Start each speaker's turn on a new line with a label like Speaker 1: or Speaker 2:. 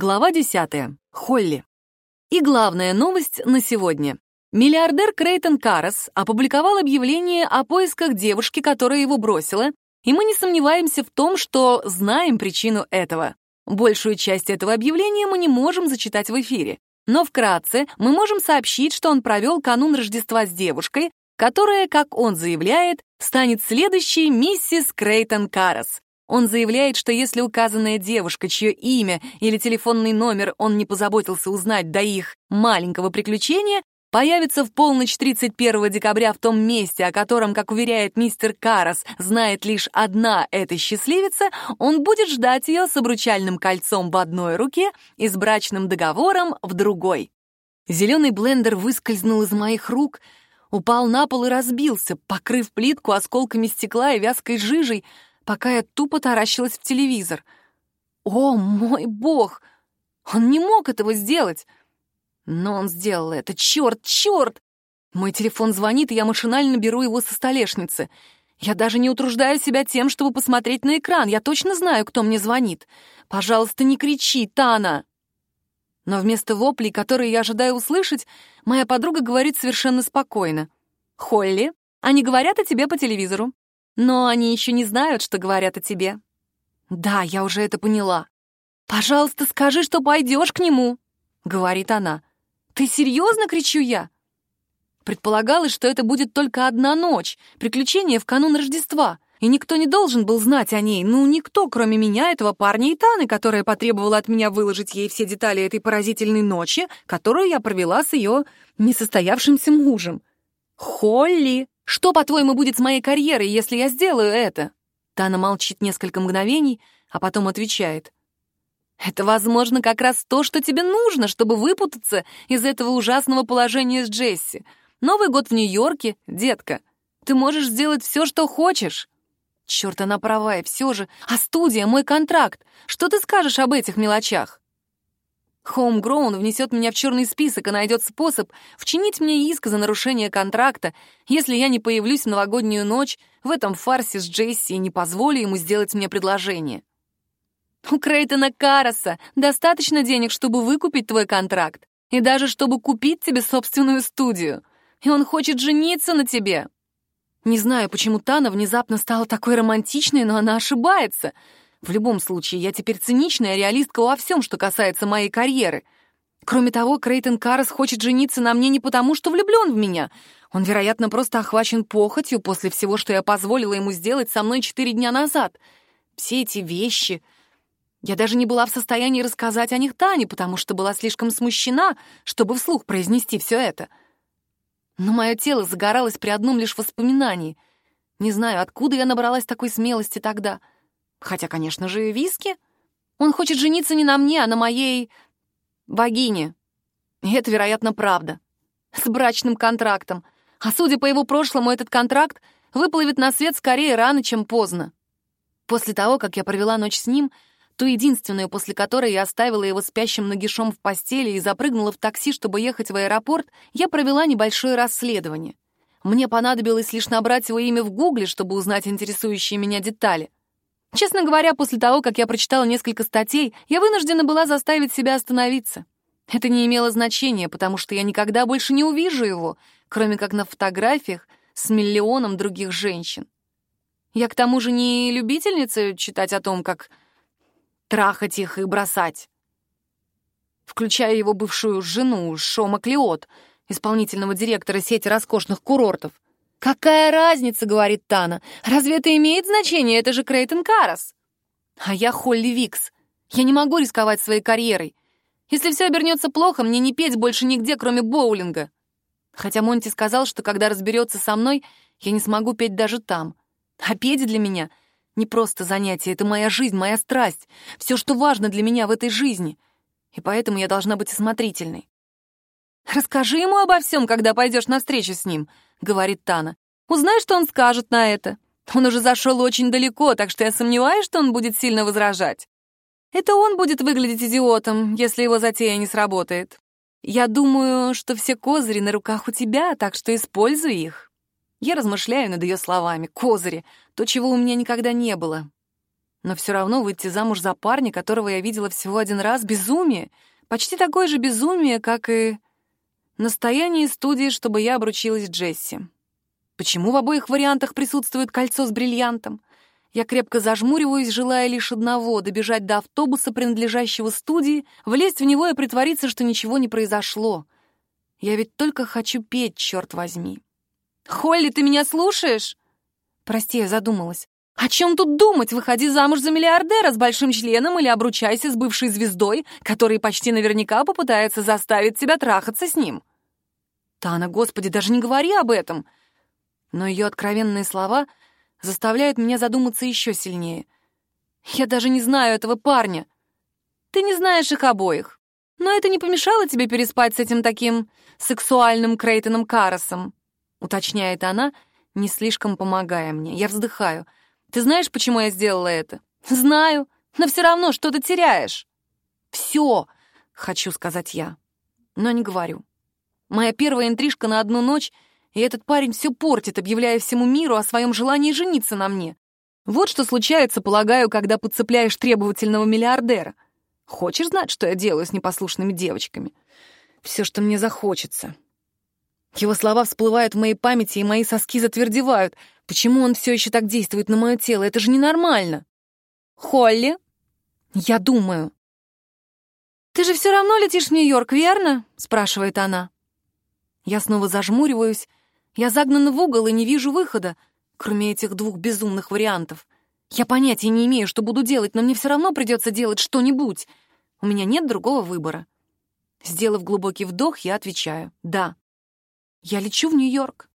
Speaker 1: Глава 10. Холли. И главная новость на сегодня. Миллиардер Крейтон Карас опубликовал объявление о поисках девушки, которая его бросила, и мы не сомневаемся в том, что знаем причину этого. Большую часть этого объявления мы не можем зачитать в эфире, но вкратце мы можем сообщить, что он провел канун Рождества с девушкой, которая, как он заявляет, станет следующей миссис Крейтон Карас. Он заявляет, что если указанная девушка, чье имя или телефонный номер он не позаботился узнать до их маленького приключения, появится в полночь 31 декабря в том месте, о котором, как уверяет мистер Карас, знает лишь одна эта счастливица, он будет ждать ее с обручальным кольцом в одной руке и с брачным договором в другой. Зеленый блендер выскользнул из моих рук, упал на пол и разбился, покрыв плитку осколками стекла и вязкой жижей, пока я тупо таращилась в телевизор. О, мой бог! Он не мог этого сделать! Но он сделал это. Черт, черт! Мой телефон звонит, и я машинально беру его со столешницы. Я даже не утруждаю себя тем, чтобы посмотреть на экран. Я точно знаю, кто мне звонит. Пожалуйста, не кричи, Тана! Но вместо воплей, которые я ожидаю услышать, моя подруга говорит совершенно спокойно. «Холли, они говорят о тебе по телевизору. Но они еще не знают, что говорят о тебе. Да, я уже это поняла. Пожалуйста, скажи, что пойдешь к нему, говорит она. Ты серьезно, кричу я? Предполагалось, что это будет только одна ночь, приключение в канун Рождества, и никто не должен был знать о ней, ну, никто, кроме меня, этого парня и Таны, которая потребовала от меня выложить ей все детали этой поразительной ночи, которую я провела с ее несостоявшимся мужем. Холли, что, по-твоему, будет с моей карьерой, если я сделаю это?» Тана молчит несколько мгновений, а потом отвечает. «Это, возможно, как раз то, что тебе нужно, чтобы выпутаться из этого ужасного положения с Джесси. Новый год в Нью-Йорке, детка. Ты можешь сделать все, что хочешь». Черт, она права, и все же. А студия — мой контракт. Что ты скажешь об этих мелочах? Хоумгроун внесет меня в черный список и найдет способ вчинить мне иск за нарушение контракта, если я не появлюсь в новогоднюю ночь в этом фарсе с Джесси и не позволю ему сделать мне предложение. У Крейтона Караса достаточно денег, чтобы выкупить твой контракт, и даже чтобы купить тебе собственную студию. И он хочет жениться на тебе. Не знаю, почему Тана внезапно стала такой романтичной, но она ошибается — в любом случае, я теперь циничная реалистка во всем, что касается моей карьеры. Кроме того, Крейтон Каррес хочет жениться на мне не потому, что влюблен в меня. Он, вероятно, просто охвачен похотью после всего, что я позволила ему сделать со мной четыре дня назад. Все эти вещи... Я даже не была в состоянии рассказать о них Тане, потому что была слишком смущена, чтобы вслух произнести все это. Но мое тело загоралось при одном лишь воспоминании. Не знаю, откуда я набралась такой смелости тогда — Хотя, конечно же, виски. Он хочет жениться не на мне, а на моей... богине. И это, вероятно, правда. С брачным контрактом. А судя по его прошлому, этот контракт выплывет на свет скорее рано, чем поздно. После того, как я провела ночь с ним, ту единственную, после которой я оставила его спящим нагишом в постели и запрыгнула в такси, чтобы ехать в аэропорт, я провела небольшое расследование. Мне понадобилось лишь набрать его имя в Гугле, чтобы узнать интересующие меня детали. Честно говоря, после того, как я прочитала несколько статей, я вынуждена была заставить себя остановиться. Это не имело значения, потому что я никогда больше не увижу его, кроме как на фотографиях с миллионом других женщин. Я к тому же не любительница читать о том, как трахать их и бросать. Включая его бывшую жену, Шо Маклиот, исполнительного директора сети роскошных курортов — «Какая разница?» — говорит Тана. «Разве это имеет значение? Это же Крейтон Карас!» «А я Холли Викс. Я не могу рисковать своей карьерой. Если все обернется плохо, мне не петь больше нигде, кроме боулинга». Хотя Монти сказал, что когда разберется со мной, я не смогу петь даже там. А петь для меня не просто занятие, это моя жизнь, моя страсть, все, что важно для меня в этой жизни. И поэтому я должна быть осмотрительной. «Расскажи ему обо всем, когда пойдешь на встречу с ним», — говорит Тана. «Узнай, что он скажет на это. Он уже зашел очень далеко, так что я сомневаюсь, что он будет сильно возражать. Это он будет выглядеть идиотом, если его затея не сработает. Я думаю, что все козыри на руках у тебя, так что используй их». Я размышляю над ее словами. Козыри — то, чего у меня никогда не было. Но все равно выйти замуж за парня, которого я видела всего один раз, безумие. Почти такое же безумие, как и настояние студии, чтобы я обручилась Джесси. Почему в обоих вариантах присутствует кольцо с бриллиантом? Я крепко зажмуриваюсь, желая лишь одного — добежать до автобуса, принадлежащего студии, влезть в него и притвориться, что ничего не произошло. Я ведь только хочу петь, черт возьми. «Холли, ты меня слушаешь?» Прости, я задумалась. О чем тут думать? Выходи замуж за миллиардера с большим членом или обручайся с бывшей звездой, который почти наверняка попытается заставить тебя трахаться с ним. Тана, господи, даже не говори об этом. Но ее откровенные слова заставляют меня задуматься еще сильнее. Я даже не знаю этого парня. Ты не знаешь их обоих. Но это не помешало тебе переспать с этим таким сексуальным Крейтоном Карросом, уточняет она, не слишком помогая мне. Я вздыхаю — ты знаешь, почему я сделала это? Знаю, но все равно что-то теряешь. Все, хочу сказать я, но не говорю. Моя первая интрижка на одну ночь, и этот парень все портит, объявляя всему миру о своем желании жениться на мне. Вот что случается, полагаю, когда подцепляешь требовательного миллиардера. Хочешь знать, что я делаю с непослушными девочками? Все, что мне захочется. Его слова всплывают в моей памяти, и мои соски затвердевают. Почему он все еще так действует на мое тело? Это же ненормально. Холли? Я думаю. «Ты же все равно летишь в Нью-Йорк, верно?» — спрашивает она. Я снова зажмуриваюсь. Я загнана в угол и не вижу выхода, кроме этих двух безумных вариантов. Я понятия не имею, что буду делать, но мне все равно придется делать что-нибудь. У меня нет другого выбора. Сделав глубокий вдох, я отвечаю «да». Я лечу в Нью-Йорк.